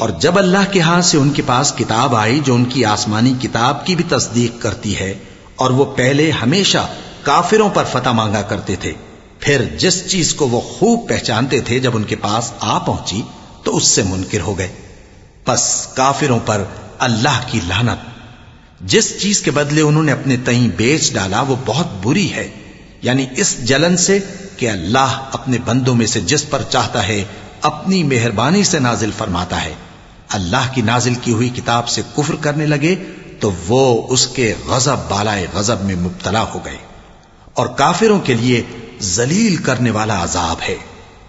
और जब अल्लाह के हाथ से उनके पास किताब आई जो उनकी आसमानी किताब की भी तस्दीक करती है, और वो पहले हमेशा काफिरों पर फतह मांगा करते थे, फिर जिस चीज़ को वो खूब पहचानते थे जब उनके पास आ पहुँची तो उससे मुनकिर हो गए। बस काफिरों पर अल्लाह की लानत। जिस चीज़ के बदले उन्होंने अपने तई बेच डाला, वो बहुत बुरी है। यानी इस जलन से कि अल्लाह अपने बंदों में से जिस पर चाहता है, अपनी मेहरबानी से नाजिल फरमाता है। अल्लाह की नाजिल की हुई किताब से कुफर करने लगे तो वो उसके गजब, बालाए गजब में मुबतला हो गए। और काफिरों के लिए जलील करने वाला अजाब है।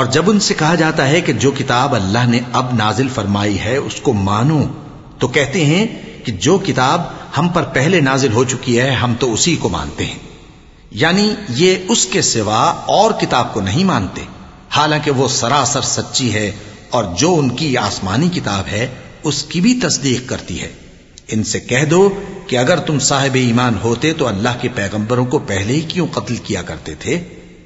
और जब उनसे कहा जाता है कि जो किताब अल्लाह ने अब नाजिल फरमाई है, उसको मानो तो कहते हैं कि जो किताब हम पर पहले नाजिल हो चुकी है, हम तो उसी को मानते हैं। यानी ये उसके सिवा और किताब को नहीं मानते। हालाँकि वो सरासर सच्ची है और जो उनकी आसमानी किताब है, उसकी भी तस्दीक करती है। इनसे कह दो कि अगर तुम साहिब ईमान होते तो अल्लाह के पैगंबरों को पहले ही क्यों कत्ल किया करते थे?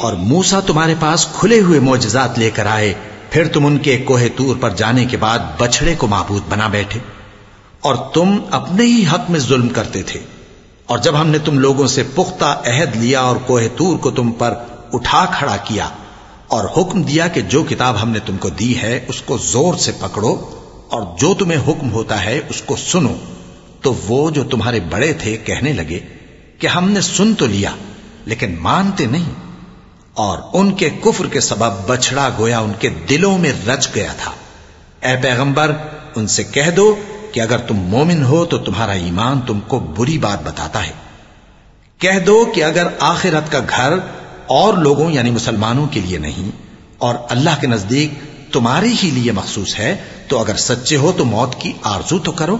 और मूसा तुम्हारे पास खुले हुए मोजजात लेकर आए फिर तुम उनके कोहे तूर पर जाने के बाद बछड़े को महबूद बना बैठे और तुम अपने ही हक में जुल्म करते थे और जब हमने तुम लोगों से पुख्ता अहद लिया और कोहे तूर को तुम पर उठा खड़ा किया और हुक्म दिया कि जो किताब हमने तुमको दी है, उसको ज़ोर से पकड़ो और जो तुम्हें हुक्म होता है, उसको सुनो। तो वो जो तुम्हारे बड़े थे, कहने लगे कि हमने सुन तो लिया, लेकिन मानते नहीं। और उनके कुफर के सबब बछड़ा गोया उनके दिलों में रच गया था। ए पैगंबर, उनसे कह दो कि अगर तुम मोमिन हो तो तुम्हारा ईमान तुमको बुरी बात बताता है। कह दो कि अगर आखिरत का घर और लोगों यानी मुसलमानों के लिए नहीं और अल्लाह के नज़दीक तुम्हारे ही लिए मखसूस है तो अगर सच्चे हो तो मौत की आरज़ू तो करो।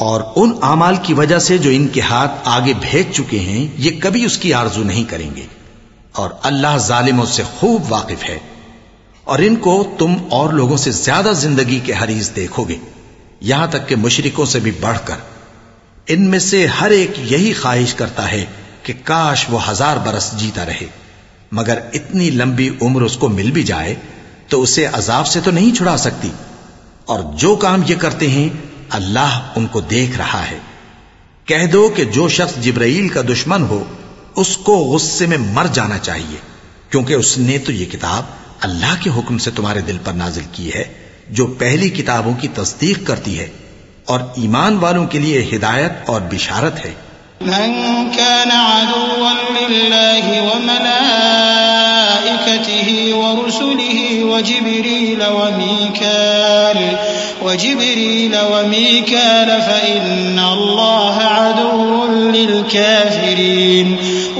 और उन अमाल की वजह से जो इनके हाथ आगे भेज चुके हैं ये कभी उसकी आरजू नहीं करेंगे और अल्लाह जालिमों से खूब वाकिफ है और इनको तुम और लोगों से ज्यादा जिंदगी के हरीज देखोगे यहाँ तक कि मुशरिकों से भी बढ़कर। इनमें से हर एक यही ख्वाहिश करता है कि काश वो हज़ार बरस जीता रहे। मगर इतनी लंबी उम्र उसको मिल भी जाए तो उसे अजाब से तो नहीं छुड़ा सकती। और जो काम ये करते हैं, अल्लाह उनको देख रहा है। कह दो कि जो शख्स जिब्राइल का दुश्मन हो, उसको गुस्से में मर जाना चाहिए, क्योंकि उसने तो ये किताब अल्लाह के हुक्म से तुम्हारे दिल पर नाजिल की है। जो पहली किताबों की तस्दीक करती है और ईमान वालों के लिए हिदायत और बिशारत है। वजिबरील वमीकाल वजिबरील वमीकाल फ़इन्नल्लाह अदुव्वुल लिलकाफिरीन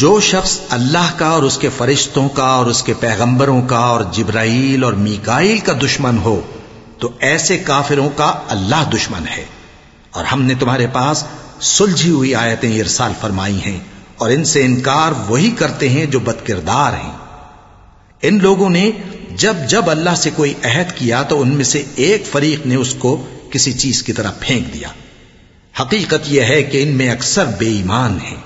जो शख्स अल्लाह का और उसके फरिश्तों का और उसके पैगंबरों का और जिब्राइल और मीकाइल का दुश्मन हो तो ऐसे काफिरों का अल्लाह दुश्मन है। और हमने तुम्हारे पास सुलझी हुई आयतें इरसाल फरमाई हैं और इनसे इनकार वही करते हैं जो बदकिरदार हैं। इन लोगों ने जब जब अल्लाह से कोई अहद किया तो उनमें से एक फरीक ने उसको किसी चीज़ की तरह फेंक दिया। हकीकत यह है कि इनमें अक्सर बेईमान हैं।